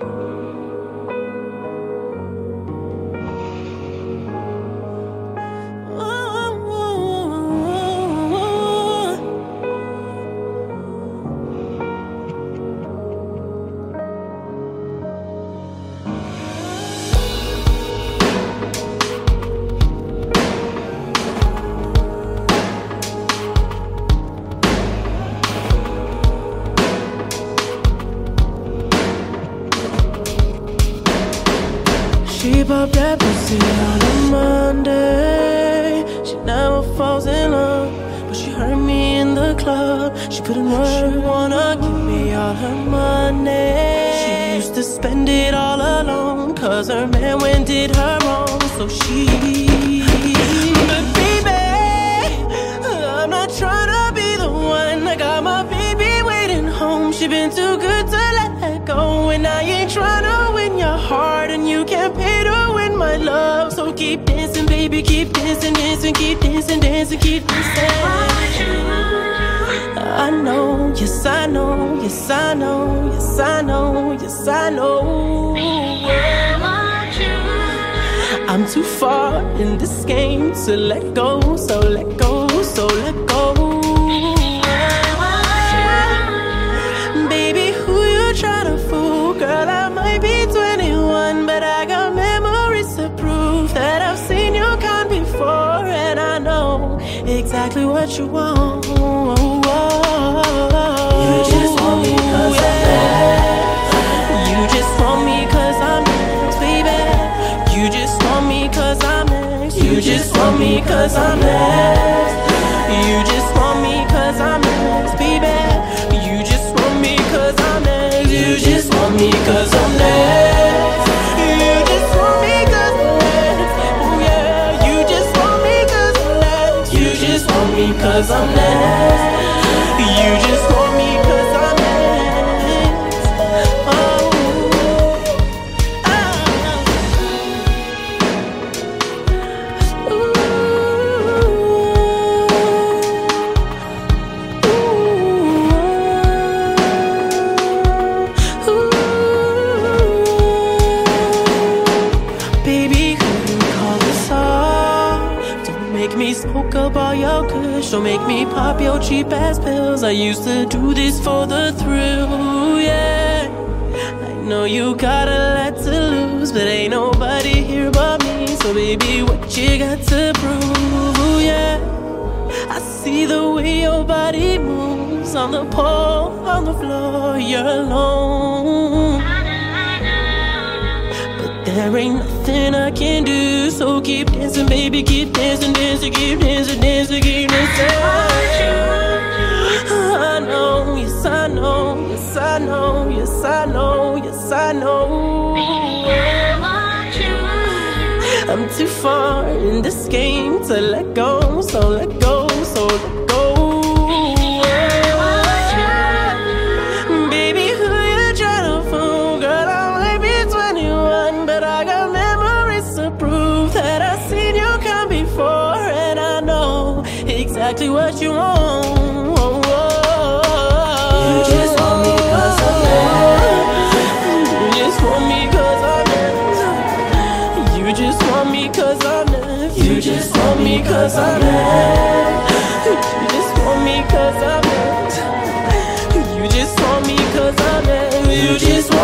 She bought that pussy on a Monday. She never falls in love, but she hurt me in the club. She in work. She wanna give me all her money. She used to spend it all alone, cause her man went did her wrong. So she. But baby, I'm not trying be the one. I got my baby waiting home. She been too good to let go, and I ain't trying to win your heart, and you can't pay to love. So keep dancing, baby, keep dancing, dancing, keep dancing, dancing, keep dancing. I know, yes, I know, yes, I know, yes, I know, yes, I know. I'm too far in this game to let go, so let go, so let go. Exactly what you want. You just want me 'cause I'm next. You just want me 'cause I'm next, baby. You just want me 'cause I'm next. You just want me 'cause I'm next. You just want me 'cause I'm next, baby. You just want me 'cause I'm next. You just want me 'cause I'm 'cause I'm next. Me smoke up all your kush. Don't make me pop your cheap ass pills. I used to do this for the thrill, yeah. I know you got a lot to lose, but ain't nobody here but me. So baby, what you got to prove, yeah? I see the way your body moves on the pole, on the floor. You're alone. There ain't nothing I can do. So keep dancing, baby, keep dancing, dancing, keep dancing, dancing, keep dancing. I know, yes, I know, yes, I know, yes, I know, yes, I know. I'm too far in this game to let go, so let go, what you want. You just want me cause I'm mad You just want me cause I'm mad You just want me cause I'm mad You just want